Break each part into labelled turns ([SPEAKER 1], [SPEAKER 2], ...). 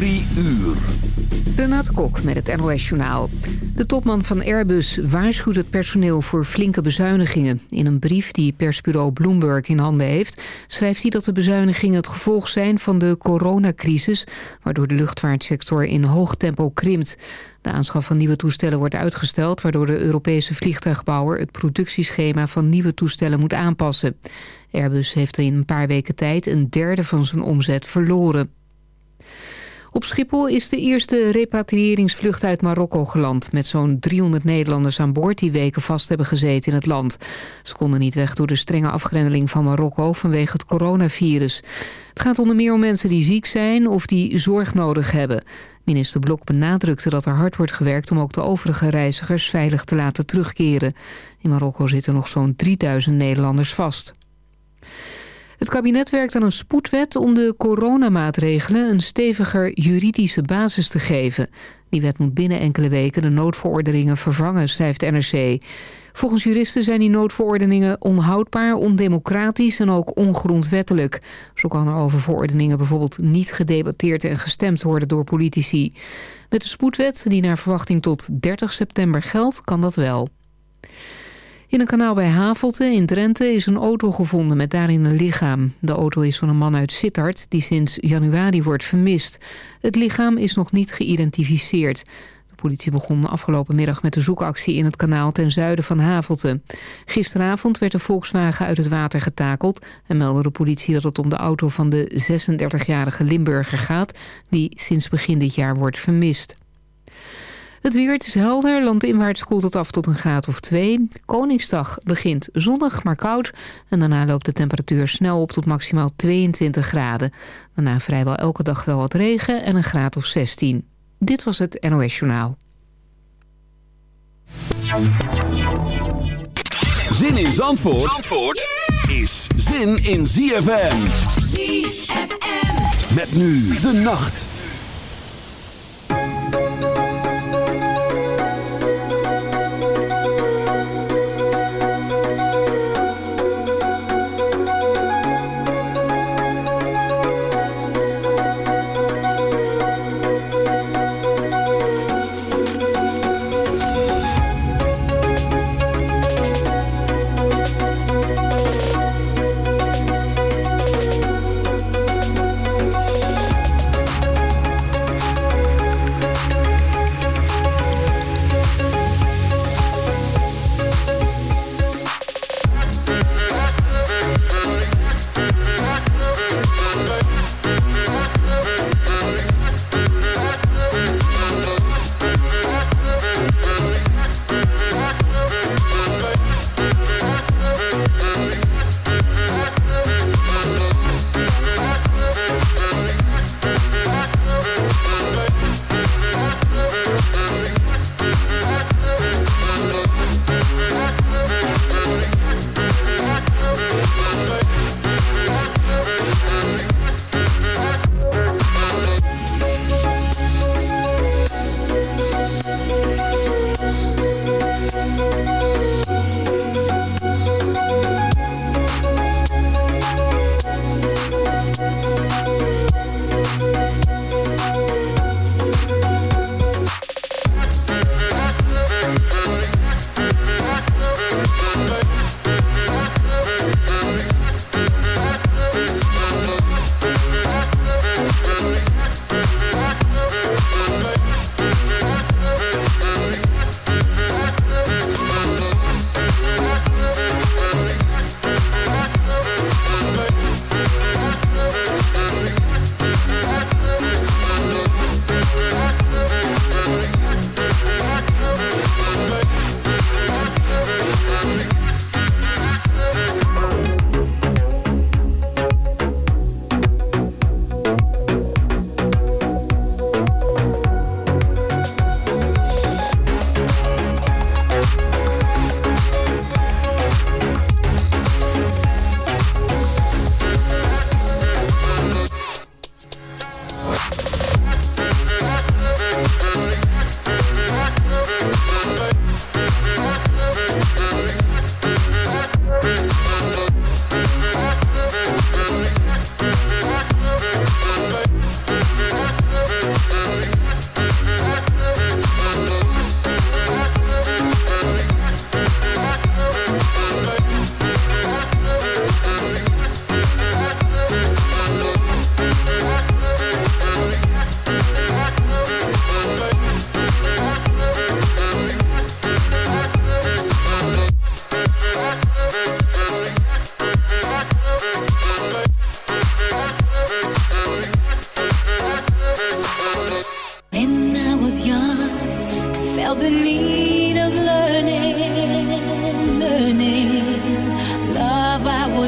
[SPEAKER 1] Drie uur.
[SPEAKER 2] Renate Kok met het NOS Journaal. De topman van Airbus waarschuwt het personeel voor flinke bezuinigingen. In een brief die persbureau Bloomberg in handen heeft... schrijft hij dat de bezuinigingen het gevolg zijn van de coronacrisis... waardoor de luchtvaartsector in hoog tempo krimpt. De aanschaf van nieuwe toestellen wordt uitgesteld... waardoor de Europese vliegtuigbouwer het productieschema van nieuwe toestellen moet aanpassen. Airbus heeft in een paar weken tijd een derde van zijn omzet verloren. Op Schiphol is de eerste repatriëringsvlucht uit Marokko geland... met zo'n 300 Nederlanders aan boord die weken vast hebben gezeten in het land. Ze konden niet weg door de strenge afgrendeling van Marokko vanwege het coronavirus. Het gaat onder meer om mensen die ziek zijn of die zorg nodig hebben. Minister Blok benadrukte dat er hard wordt gewerkt... om ook de overige reizigers veilig te laten terugkeren. In Marokko zitten nog zo'n 3000 Nederlanders vast. Het kabinet werkt aan een spoedwet om de coronamaatregelen een steviger juridische basis te geven. Die wet moet binnen enkele weken de noodverordeningen vervangen, schrijft NRC. Volgens juristen zijn die noodverordeningen onhoudbaar, ondemocratisch en ook ongrondwettelijk. Zo kan er over verordeningen bijvoorbeeld niet gedebatteerd en gestemd worden door politici. Met de spoedwet, die naar verwachting tot 30 september geldt, kan dat wel. In een kanaal bij Havelte in Drenthe is een auto gevonden met daarin een lichaam. De auto is van een man uit Sittard die sinds januari wordt vermist. Het lichaam is nog niet geïdentificeerd. De politie begon afgelopen middag met de zoekactie in het kanaal ten zuiden van Havelte. Gisteravond werd de Volkswagen uit het water getakeld... en meldde de politie dat het om de auto van de 36-jarige Limburger gaat... die sinds begin dit jaar wordt vermist. Het weer, het is helder. Landinwaarts koelt het af tot een graad of 2. Koningsdag begint zonnig, maar koud. En daarna loopt de temperatuur snel op tot maximaal 22 graden. Daarna vrijwel elke dag wel wat regen en een graad of 16. Dit was het NOS Journaal.
[SPEAKER 1] Zin in Zandvoort, Zandvoort is zin in ZFM. ZFM. Met nu de nacht.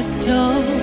[SPEAKER 3] was told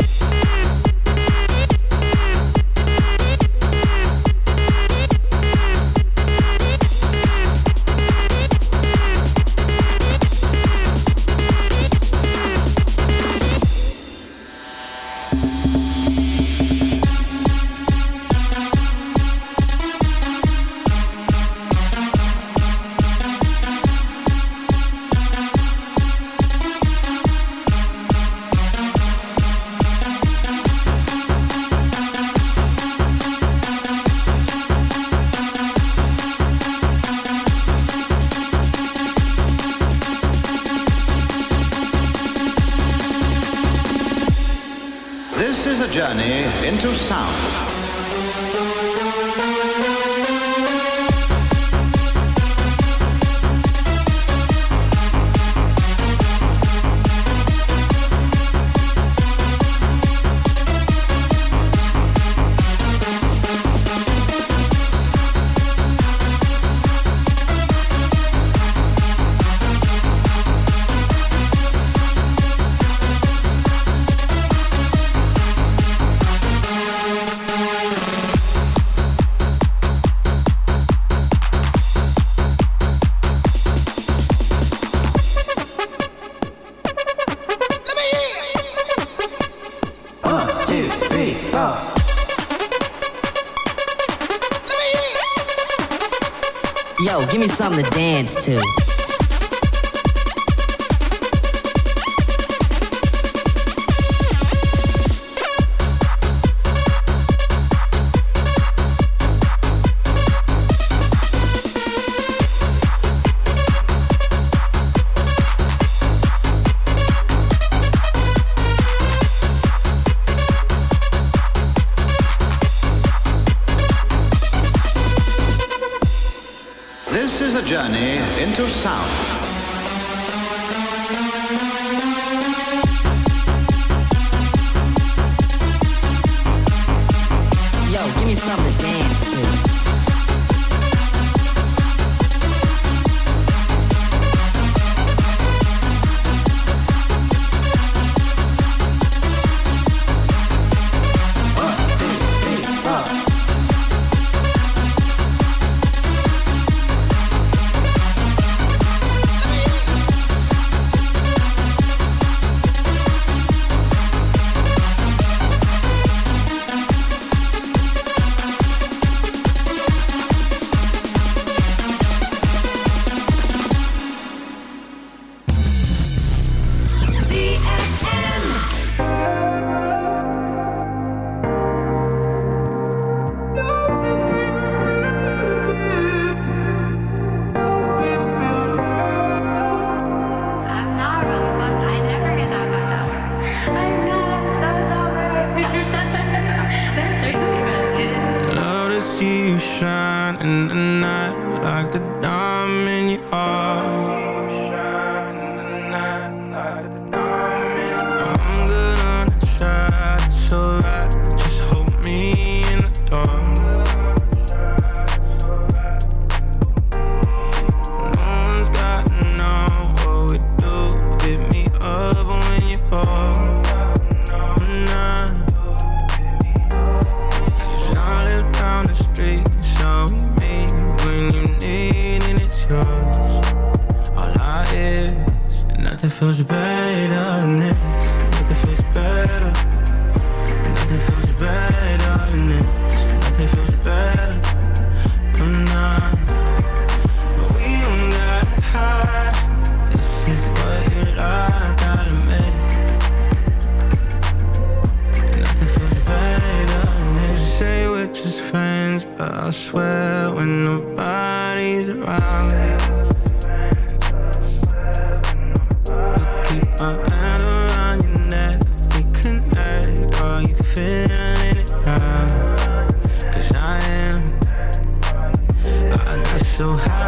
[SPEAKER 3] Something to dance to.
[SPEAKER 4] Into sound.
[SPEAKER 5] dreams, but I swear when nobody's around. I keep my hand around your neck, we connect. Are you feeling it I am. I'm so
[SPEAKER 6] high.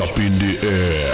[SPEAKER 6] Up in the air.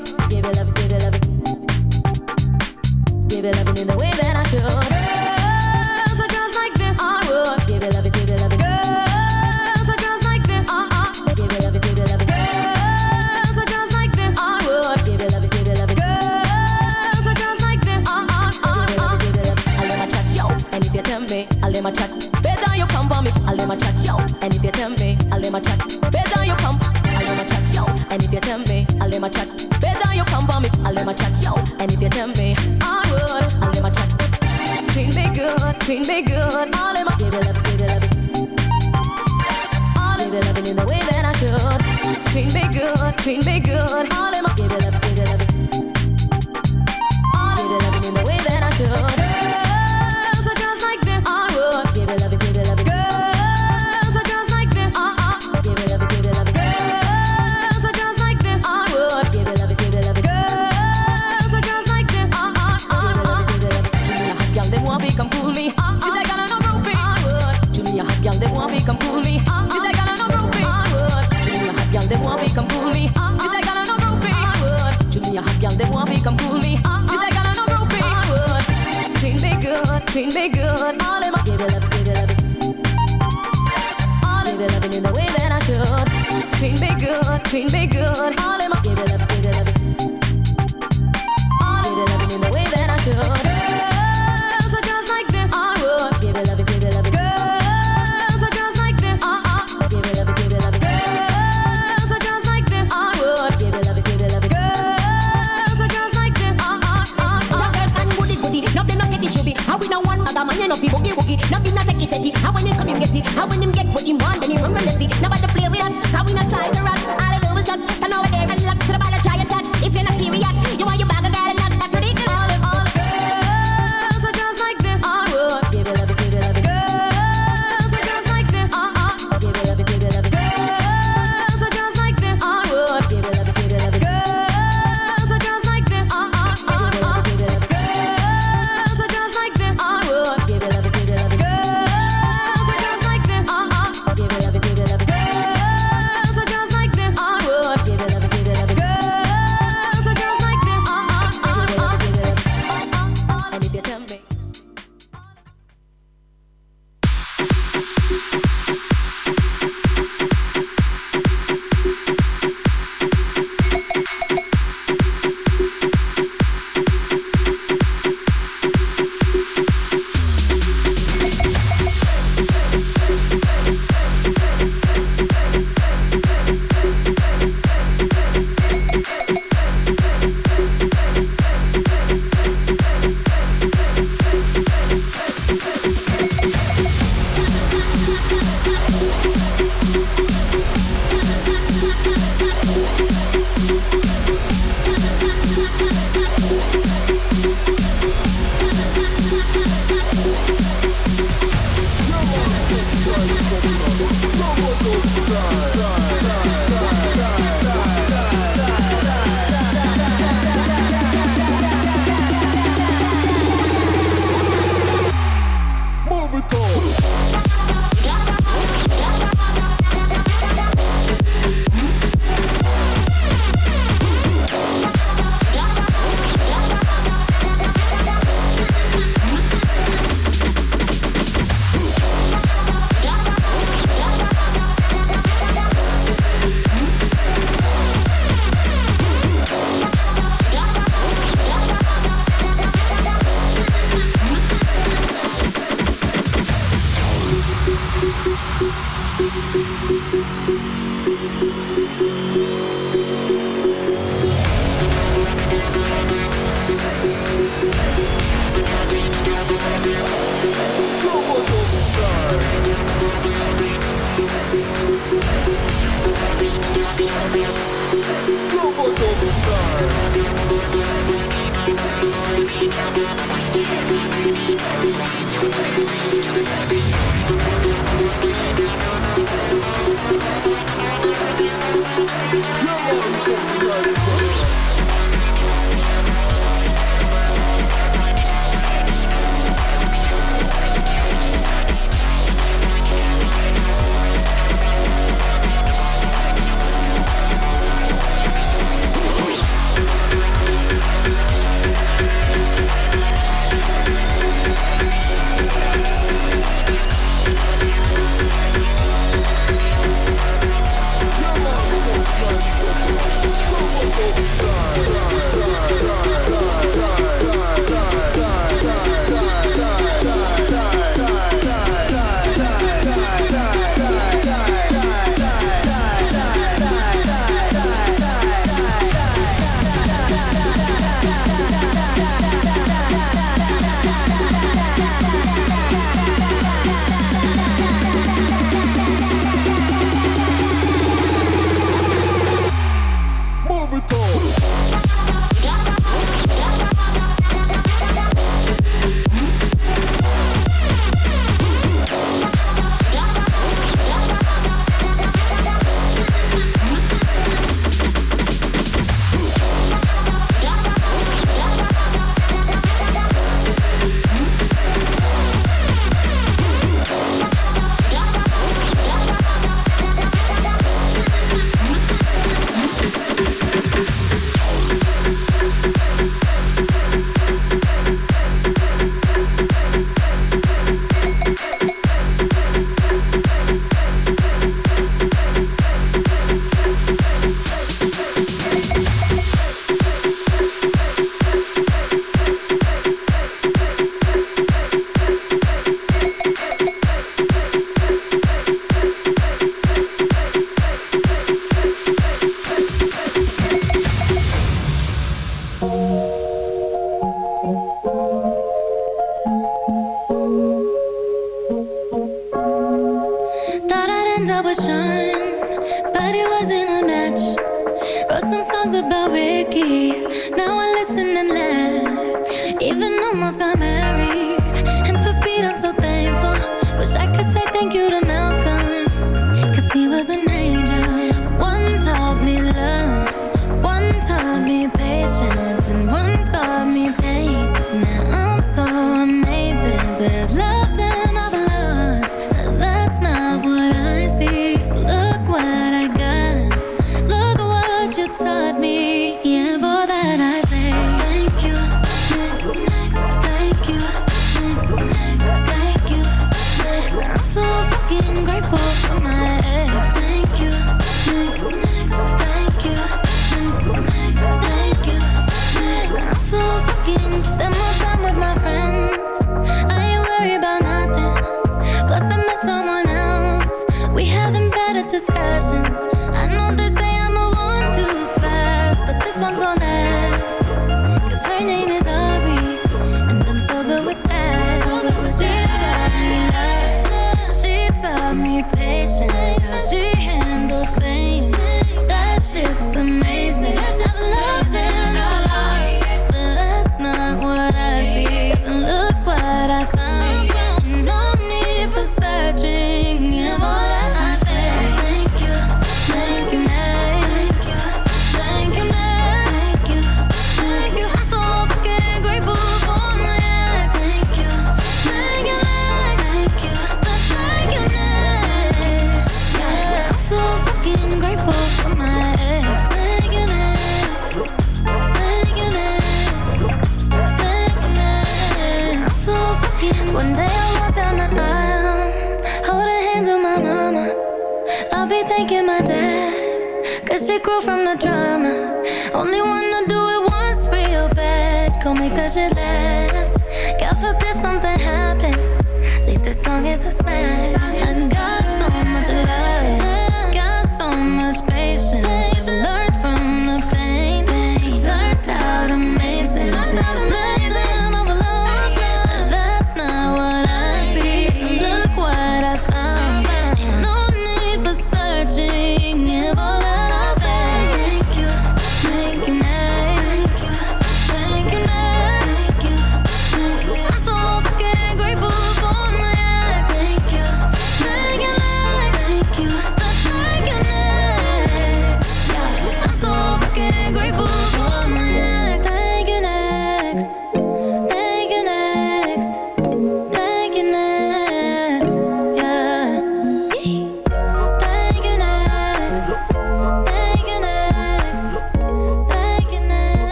[SPEAKER 7] The
[SPEAKER 8] drama. Only wanna do it once real bad, go make that shit last. God forbid something happens, at least this song is a smash.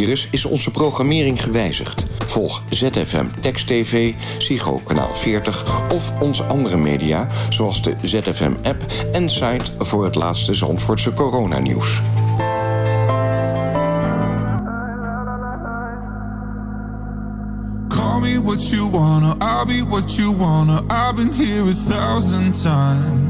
[SPEAKER 9] Coronavirus is onze programmering gewijzigd. Volg ZFM Text TV, Psycho Kanaal 40 of onze andere media... zoals de ZFM-app en site voor het laatste Zandvoortse coronanieuws.
[SPEAKER 10] Call me what you wanna, I'll be what you wanna. I've been here a thousand times.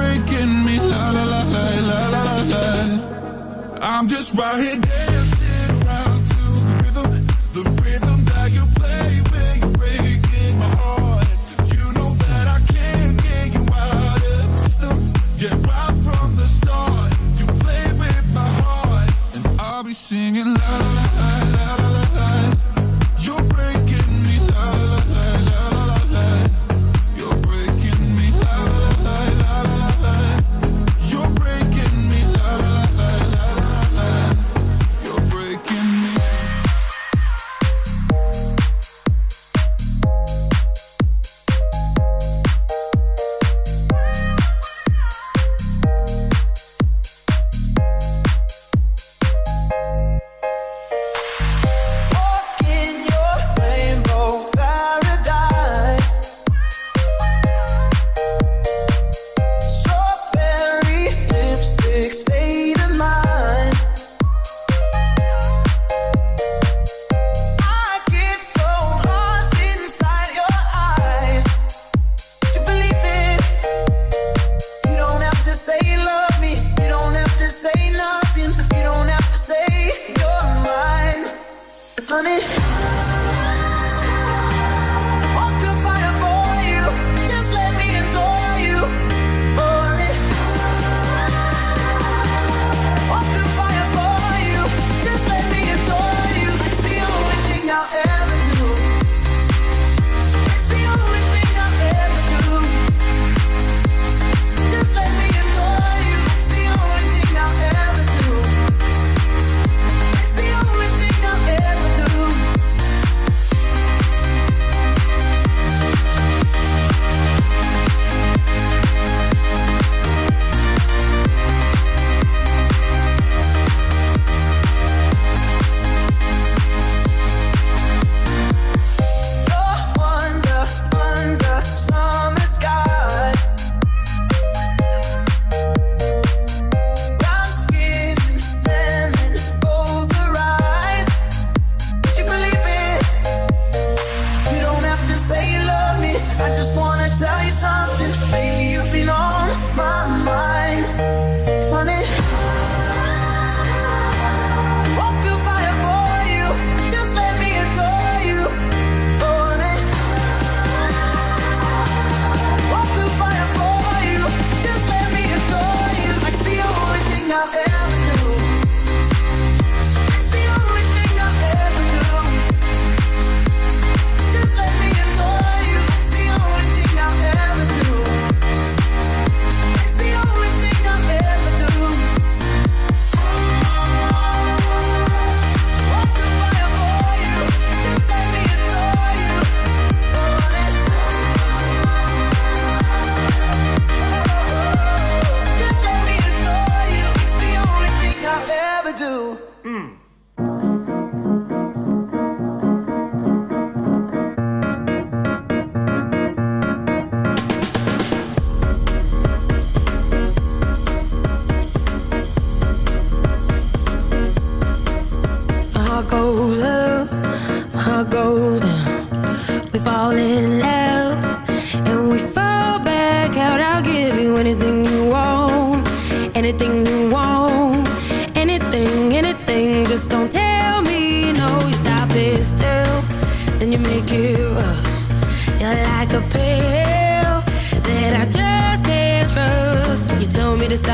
[SPEAKER 11] breaking me, la la la la la la la. I'm just right here.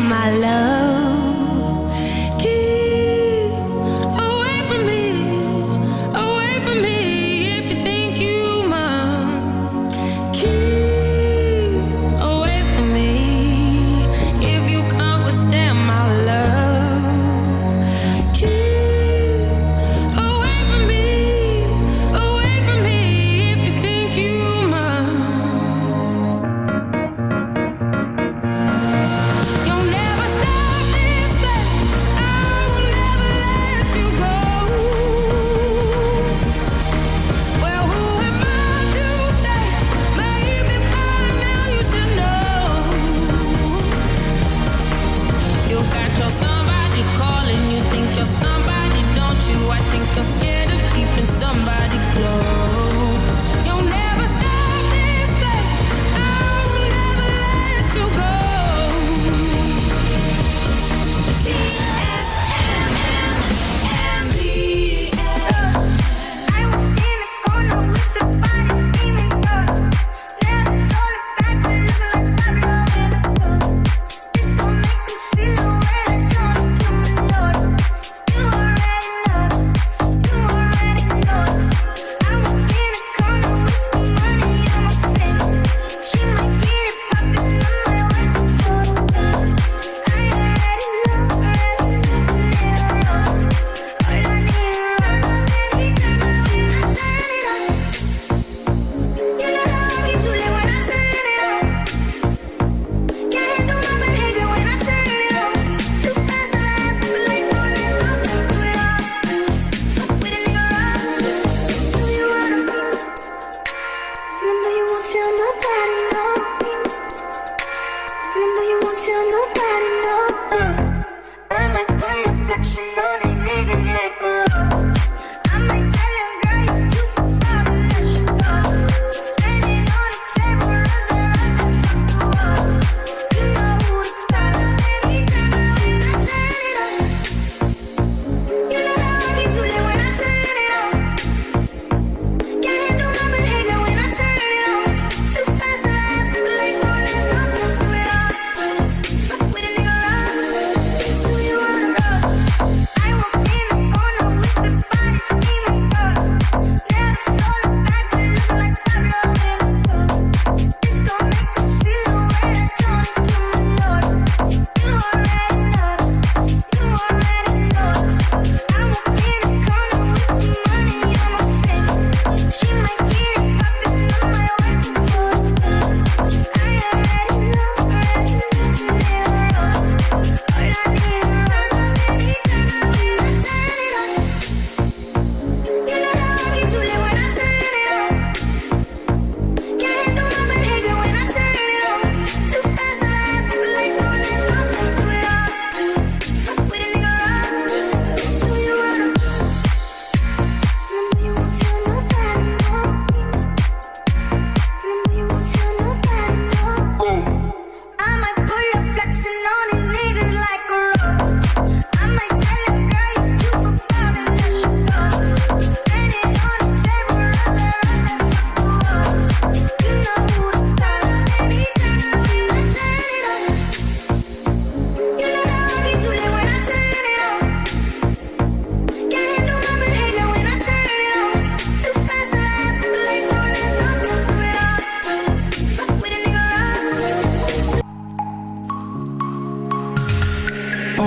[SPEAKER 4] my love.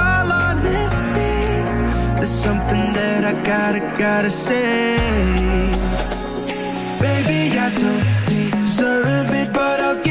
[SPEAKER 12] there's something that I say. Baby, I don't deserve it, but I'll give